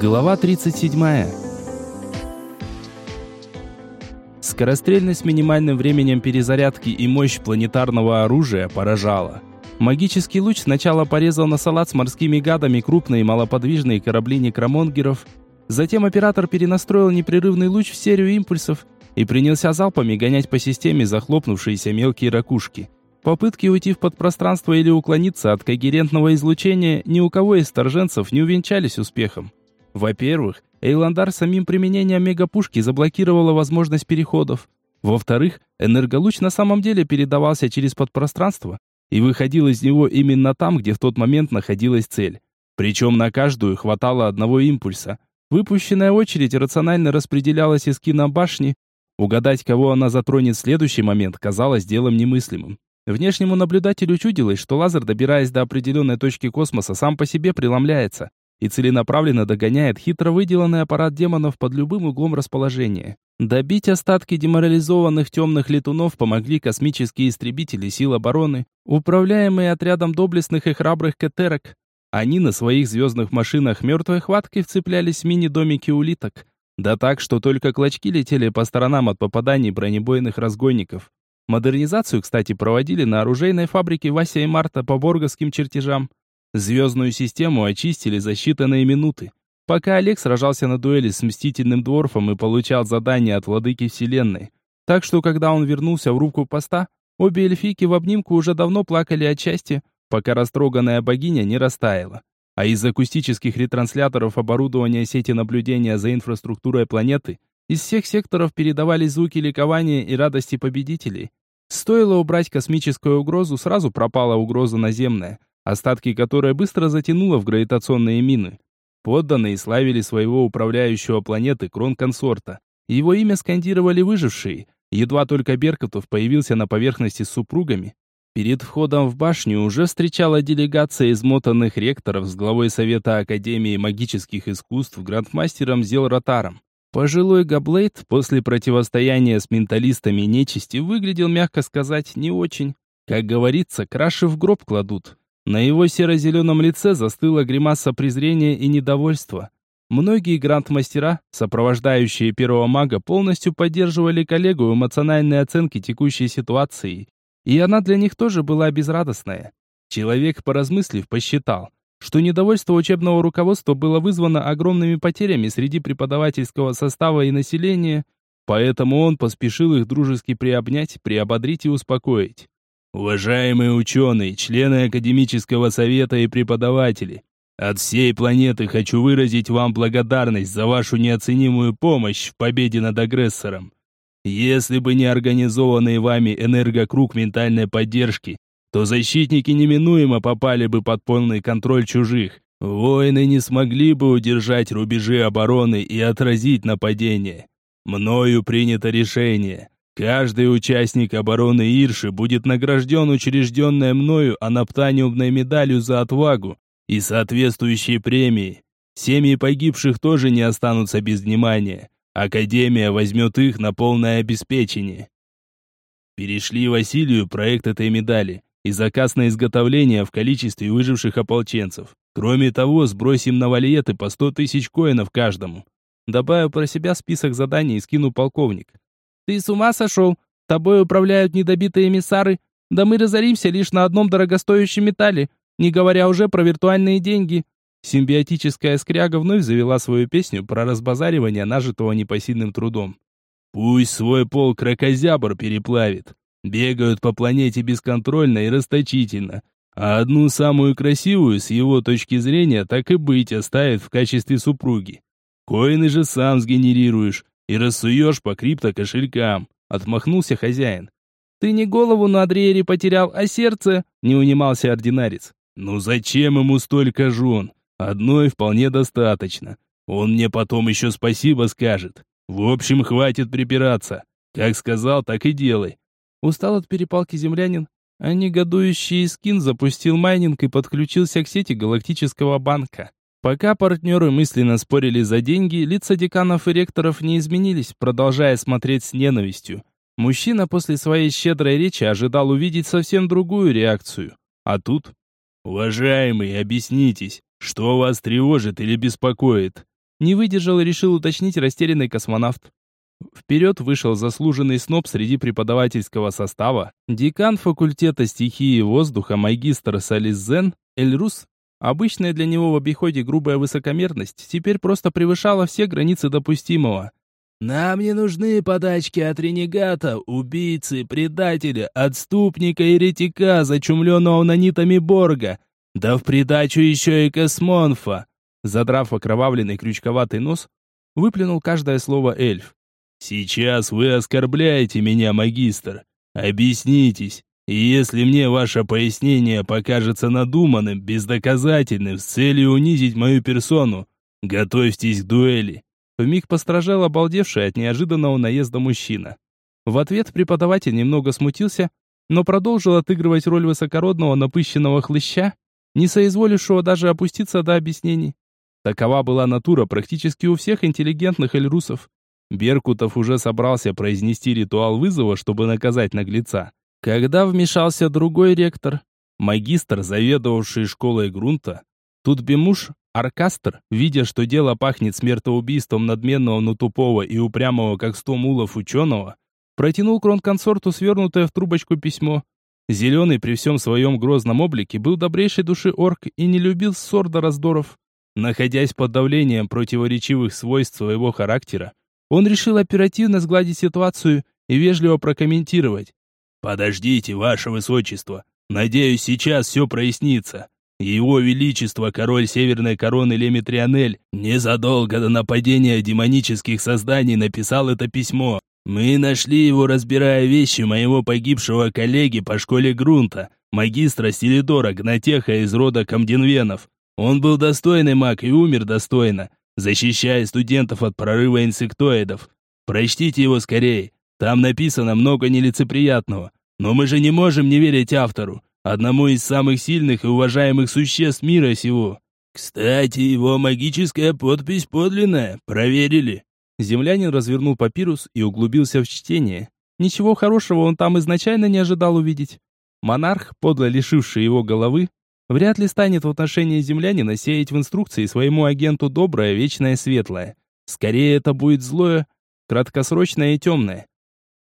Глава 37. Скорострельность минимальным временем перезарядки и мощь планетарного оружия поражала. Магический луч сначала порезал на салат с морскими гадами крупные малоподвижные корабли некромонгеров, затем оператор перенастроил непрерывный луч в серию импульсов и принялся залпами гонять по системе захлопнувшиеся мелкие ракушки. Попытки уйти в подпространство или уклониться от когерентного излучения ни у кого из торженцев не увенчались успехом. Во-первых, Эйландар самим применением мегапушки заблокировала возможность переходов. Во-вторых, энерголуч на самом деле передавался через подпространство и выходил из него именно там, где в тот момент находилась цель. Причем на каждую хватало одного импульса. Выпущенная очередь рационально распределялась из кинобашни. Угадать, кого она затронет в следующий момент, казалось делом немыслимым. Внешнему наблюдателю чудилось, что лазер, добираясь до определенной точки космоса, сам по себе преломляется и целенаправленно догоняет хитро выделанный аппарат демонов под любым углом расположения. Добить остатки деморализованных темных летунов помогли космические истребители сил обороны, управляемые отрядом доблестных и храбрых кетерок. Они на своих звездных машинах мертвой хваткой вцеплялись в мини-домики улиток, да так, что только клочки летели по сторонам от попаданий бронебойных разгонников. Модернизацию, кстати, проводили на оружейной фабрике Вася и Марта по борговским чертежам. Звездную систему очистили за считанные минуты. Пока Олег сражался на дуэли с Мстительным Дворфом и получал задания от Владыки Вселенной. Так что, когда он вернулся в рубку поста, обе эльфийки в обнимку уже давно плакали от счастья, пока растроганная богиня не растаяла. А из акустических ретрансляторов оборудования сети наблюдения за инфраструктурой планеты из всех секторов передавались звуки ликования и радости победителей. Стоило убрать космическую угрозу, сразу пропала угроза наземная остатки которой быстро затянуло в гравитационные мины. Подданные славили своего управляющего планеты кронконсорта. Его имя скандировали выжившие. Едва только Беркутов появился на поверхности с супругами. Перед входом в башню уже встречала делегация измотанных ректоров с главой Совета Академии магических искусств грандмастером Зелротаром. Пожилой Габлейд после противостояния с менталистами нечисти выглядел, мягко сказать, не очень. Как говорится, краши в гроб кладут. На его серо-зеленом лице застыла гримаса презрения и недовольства. Многие гранд-мастера, сопровождающие первого мага, полностью поддерживали коллегу в эмоциональной оценке текущей ситуации. И она для них тоже была безрадостная. Человек, поразмыслив, посчитал, что недовольство учебного руководства было вызвано огромными потерями среди преподавательского состава и населения, поэтому он поспешил их дружески приобнять, приободрить и успокоить. Уважаемые ученые, члены академического совета и преподаватели, от всей планеты хочу выразить вам благодарность за вашу неоценимую помощь в победе над агрессором. Если бы не организованный вами энергокруг ментальной поддержки, то защитники неминуемо попали бы под полный контроль чужих. Воины не смогли бы удержать рубежи обороны и отразить нападение. Мною принято решение Каждый участник обороны Ирши будет награжден учрежденной мною анаптаниумной медалью за отвагу и соответствующей премией. Семьи погибших тоже не останутся без внимания. Академия возьмет их на полное обеспечение. Перешли Василию проект этой медали и заказ на изготовление в количестве выживших ополченцев. Кроме того, сбросим на вальеты по 100 тысяч коинов каждому. Добавив про себя список заданий и скину полковник. Ты с ума сошел? Тобой управляют недобитые эмиссары. Да мы разоримся лишь на одном дорогостоящем металле, не говоря уже про виртуальные деньги. Симбиотическая скряга вновь завела свою песню про разбазаривание нажитого непосильным трудом. Пусть свой пол крокозябр переплавит. Бегают по планете бесконтрольно и расточительно. А одну самую красивую, с его точки зрения, так и быть оставит в качестве супруги. Коины же сам сгенерируешь, и рассуешь по крипто-кошелькам», — отмахнулся хозяин. «Ты не голову на Адриере потерял, а сердце», — не унимался ординарец. «Ну зачем ему столько жен? Одной вполне достаточно. Он мне потом еще спасибо скажет. В общем, хватит припираться. Как сказал, так и делай». Устал от перепалки землянин, а негодующий скин запустил майнинг и подключился к сети галактического банка. Пока партнеры мысленно спорили за деньги, лица деканов и ректоров не изменились, продолжая смотреть с ненавистью. Мужчина после своей щедрой речи ожидал увидеть совсем другую реакцию. А тут... «Уважаемый, объяснитесь, что вас тревожит или беспокоит?» Не выдержал и решил уточнить растерянный космонавт. Вперед вышел заслуженный сноб среди преподавательского состава, декан факультета стихии воздуха магистр Сализен Эльрус. Обычная для него в обиходе грубая высокомерность теперь просто превышала все границы допустимого. «Нам не нужны подачки от ренегата, убийцы, предателя, отступника и ретика, зачумленного нанитами Борга, да в придачу еще и космонфа!» Задрав окровавленный крючковатый нос, выплюнул каждое слово эльф. «Сейчас вы оскорбляете меня, магистр. Объяснитесь. И если мне ваше пояснение покажется надуманным, бездоказательным, с целью унизить мою персону, готовьтесь к дуэли». Вмиг постражал обалдевший от неожиданного наезда мужчина. В ответ преподаватель немного смутился, но продолжил отыгрывать роль высокородного напыщенного хлыща, не соизволившего даже опуститься до объяснений. Такова была натура практически у всех интеллигентных эльрусов. Беркутов уже собрался произнести ритуал вызова, чтобы наказать наглеца. Когда вмешался другой ректор, магистр, заведовавший школой грунта, тут Бемуш, Аркастр, видя, что дело пахнет смертоубийством надменного, но тупого и упрямого, как сто мулов ученого, протянул кронконсорту свернутое в трубочку письмо. Зеленый при всем своем грозном облике был добрейшей души орк и не любил ссор до раздоров. Находясь под давлением противоречивых свойств своего характера, он решил оперативно сгладить ситуацию и вежливо прокомментировать. «Подождите, ваше высочество. Надеюсь, сейчас все прояснится. Его Величество, король Северной Короны Лемитрионель, незадолго до нападения демонических созданий написал это письмо. Мы нашли его, разбирая вещи моего погибшего коллеги по школе Грунта, магистра Селидора Гнатеха из рода Камденвенов. Он был достойный маг и умер достойно, защищая студентов от прорыва инсектоидов. Прочтите его скорее. Там написано много нелицеприятного. Но мы же не можем не верить автору, одному из самых сильных и уважаемых существ мира сего. Кстати, его магическая подпись подлинная, проверили. Землянин развернул папирус и углубился в чтение. Ничего хорошего он там изначально не ожидал увидеть. Монарх, подло лишивший его головы, вряд ли станет в отношении землянина сеять в инструкции своему агенту доброе, вечное, светлое. Скорее это будет злое, краткосрочное и темное.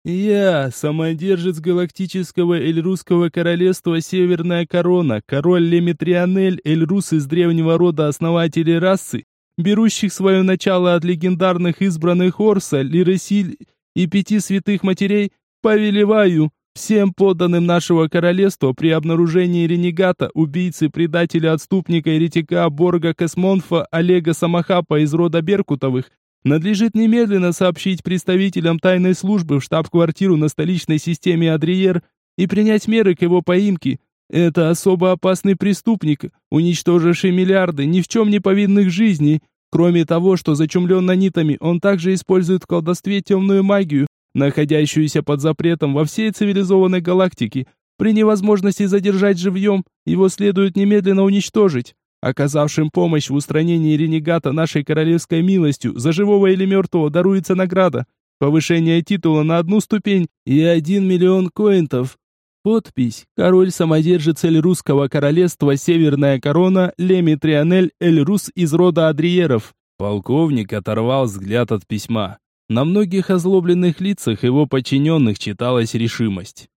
«Я, самодержец галактического Эльрусского королевства Северная Корона, король Лемитрионель, Эльрус из древнего рода основателей расы, берущих свое начало от легендарных избранных Орса, Лиресиль и пяти святых матерей, повелеваю, Всем подданным нашего королевства при обнаружении ренегата, убийцы, предателя, отступника, еретика, Борга, Космонфа, Олега Самахапа из рода Беркутовых, надлежит немедленно сообщить представителям тайной службы в штаб-квартиру на столичной системе Адриер и принять меры к его поимке. Это особо опасный преступник, уничтоживший миллиарды ни в чем не повинных жизней. Кроме того, что зачумлен нанитами, он также использует в колдовстве темную магию, находящуюся под запретом во всей цивилизованной галактике. При невозможности задержать живьем, его следует немедленно уничтожить. Оказавшим помощь в устранении ренегата нашей королевской милостью за живого или мертвого даруется награда. Повышение титула на одну ступень и один миллион коинтов. Подпись. Король-самодержец Эль-Русского королевства Северная Корона Леми Трианель Эль-Рус из рода Адриеров. Полковник оторвал взгляд от письма. На многих озлобленных лицах его подчиненных читалась решимость.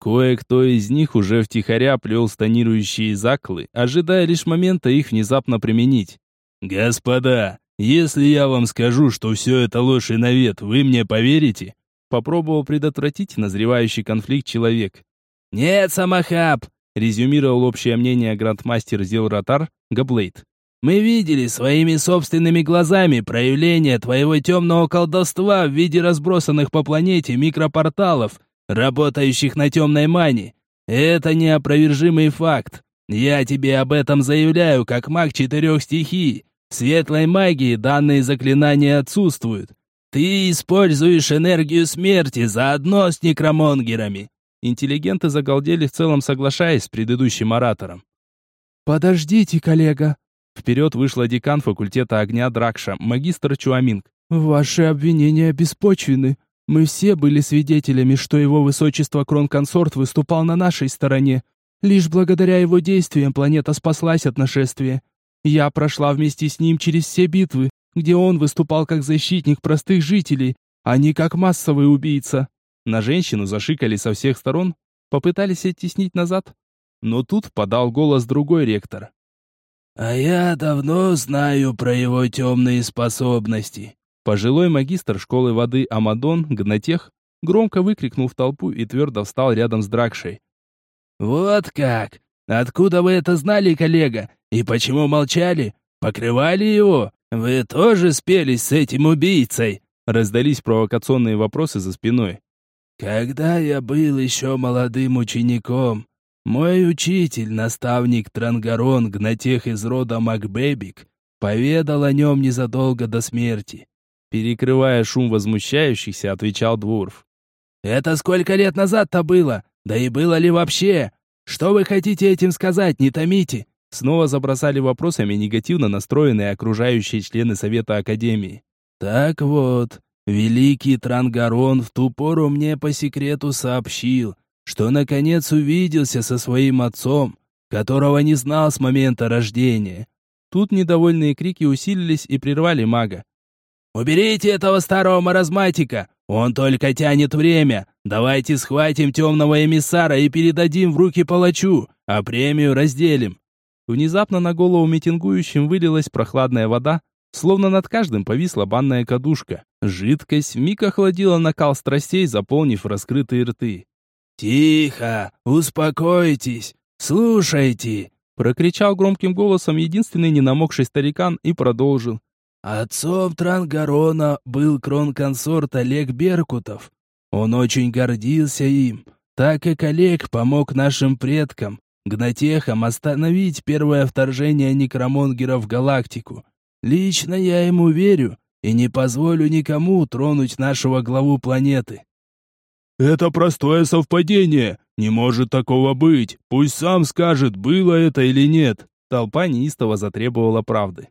Кое-кто из них уже втихаря плел станирующие заклы, ожидая лишь момента их внезапно применить. «Господа, если я вам скажу, что все это ложь и навет, вы мне поверите?» Попробовал предотвратить назревающий конфликт человек. «Нет, Самахаб!» резюмировал общее мнение грандмастер Зелратар Габлейд. Мы видели своими собственными глазами проявление твоего темного колдовства в виде разбросанных по планете микропорталов, работающих на темной мане. Это неопровержимый факт. Я тебе об этом заявляю, как маг четырех стихий. Светлой магии данные заклинания отсутствуют. Ты используешь энергию смерти заодно с некромонгерами. Интеллигенты загалдели в целом соглашаясь с предыдущим оратором. «Подождите, коллега», Вперед вышла декан факультета огня Дракша, магистр Чуаминг. «Ваши обвинения беспочвены. Мы все были свидетелями, что его высочество Кронконсорт выступал на нашей стороне. Лишь благодаря его действиям планета спаслась от нашествия. Я прошла вместе с ним через все битвы, где он выступал как защитник простых жителей, а не как массовый убийца. На женщину зашикали со всех сторон, попытались оттеснить назад. Но тут подал голос другой ректор. «А я давно знаю про его темные способности». Пожилой магистр школы воды Амадон, Гнатех, громко выкрикнул в толпу и твердо встал рядом с Дракшей. «Вот как! Откуда вы это знали, коллега? И почему молчали? Покрывали его? Вы тоже спелись с этим убийцей?» Раздались провокационные вопросы за спиной. «Когда я был еще молодым учеником, мой учитель, наставник Трангарон, гнатех из рода Макбебик, поведал о нем незадолго до смерти». Перекрывая шум возмущающихся, отвечал Дворф. «Это сколько лет назад-то было? Да и было ли вообще? Что вы хотите этим сказать, не томите?» Снова забросали вопросами негативно настроенные окружающие члены Совета Академии. «Так вот, великий Трангарон в ту пору мне по секрету сообщил, что наконец увиделся со своим отцом, которого не знал с момента рождения». Тут недовольные крики усилились и прервали мага. «Уберите этого старого маразматика! Он только тянет время! Давайте схватим темного эмиссара и передадим в руки палачу, а премию разделим!» Внезапно на голову митингующим вылилась прохладная вода, словно над каждым повисла банная кадушка. Жидкость вмиг охладила накал страстей, заполнив раскрытые рты. «Тихо! Успокойтесь! Слушайте!» Прокричал громким голосом единственный ненамокший старикан и продолжил. Отцом Трангарона был кронконсорт Олег Беркутов. Он очень гордился им, так как Олег помог нашим предкам, гнатехам, остановить первое вторжение некромонгеров в галактику. Лично я ему верю и не позволю никому тронуть нашего главу планеты. «Это простое совпадение. Не может такого быть. Пусть сам скажет, было это или нет». Толпа неистово затребовала правды.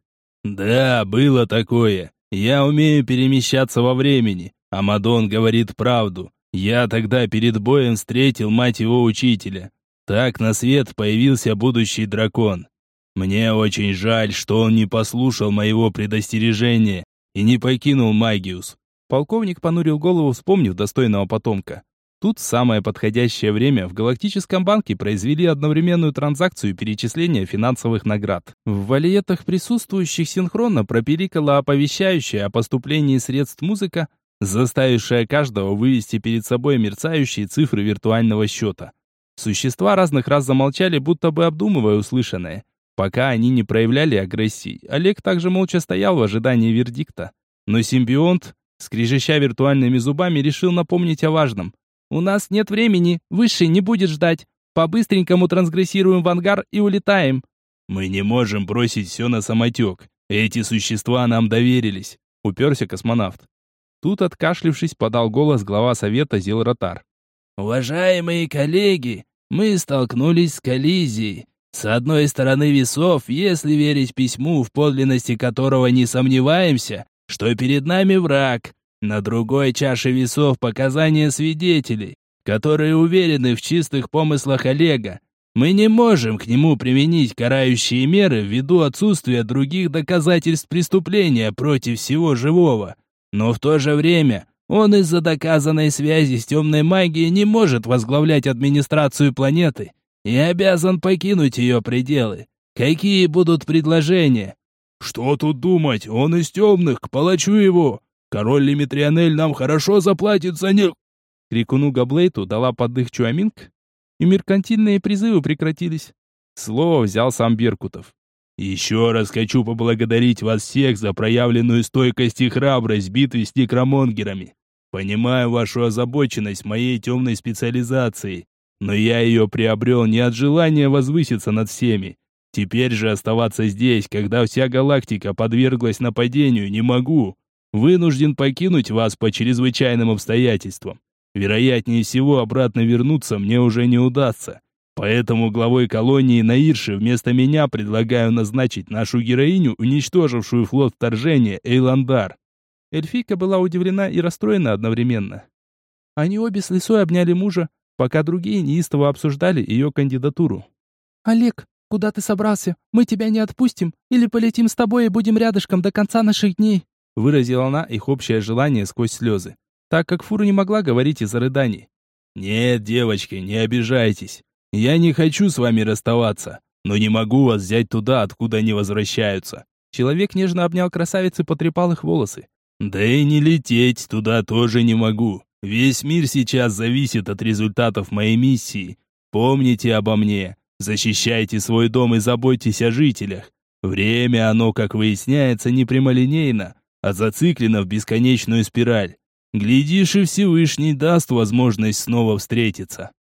«Да, было такое. Я умею перемещаться во времени. Амадон говорит правду. Я тогда перед боем встретил мать его учителя. Так на свет появился будущий дракон. Мне очень жаль, что он не послушал моего предостережения и не покинул Магиус». Полковник понурил голову, вспомнив достойного потомка. Тут самое подходящее время в Галактическом банке произвели одновременную транзакцию перечисления финансовых наград. В валиетах присутствующих синхронно пропиликала оповещающая о поступлении средств музыка, заставившая каждого вывести перед собой мерцающие цифры виртуального счета. Существа разных раз замолчали, будто бы обдумывая услышанное. Пока они не проявляли агрессии, Олег также молча стоял в ожидании вердикта. Но симбионт, скрежеща виртуальными зубами, решил напомнить о важном. «У нас нет времени, Высший не будет ждать. По-быстренькому трансгрессируем в ангар и улетаем». «Мы не можем бросить все на самотек. Эти существа нам доверились», — уперся космонавт. Тут, откашлившись, подал голос глава совета Зилротар. «Уважаемые коллеги, мы столкнулись с коллизией. С одной стороны весов, если верить письму, в подлинности которого не сомневаемся, что перед нами враг, на другой чаше весов показания свидетелей, которые уверены в чистых помыслах Олега. Мы не можем к нему применить карающие меры ввиду отсутствия других доказательств преступления против всего живого. Но в то же время он из-за доказанной связи с темной магией не может возглавлять администрацию планеты и обязан покинуть ее пределы. Какие будут предложения? Что тут думать, он из темных, к палачу его. Король Лимитрионель нам хорошо заплатит за них!» Крикуну Габлейту дала поддых Чуаминг, и меркантильные призывы прекратились. Слово взял сам Беркутов. «Еще раз хочу поблагодарить вас всех за проявленную стойкость и храбрость в с некромонгерами. Понимаю вашу озабоченность моей темной специализацией, но я ее приобрел не от желания возвыситься над всеми. Теперь же оставаться здесь, когда вся галактика подверглась нападению, не могу. Вынужден покинуть вас по чрезвычайным обстоятельствам. Вероятнее всего, обратно вернуться мне уже не удастся. Поэтому главой колонии Наирши вместо меня предлагаю назначить нашу героиню, уничтожившую флот вторжения, Эйландар. Эльфийка была удивлена и расстроена одновременно. Они обе с лисой обняли мужа, пока другие неистово обсуждали ее кандидатуру. «Олег, Куда ты собрался? Мы тебя не отпустим. Или полетим с тобой и будем рядышком до конца наших дней?» Выразила она их общее желание сквозь слезы, так как Фуру не могла говорить из-за рыданий. «Нет, девочки, не обижайтесь. Я не хочу с вами расставаться, но не могу вас взять туда, откуда они возвращаются». Человек нежно обнял красавицу и потрепал их волосы. «Да и не лететь туда тоже не могу. Весь мир сейчас зависит от результатов моей миссии. Помните обо мне. Защищайте свой дом и заботьтесь о жителях. Время оно, как выясняется, не прямолинейно, а зациклено в бесконечную спираль. Глядишь, и Всевышний даст возможность снова встретиться.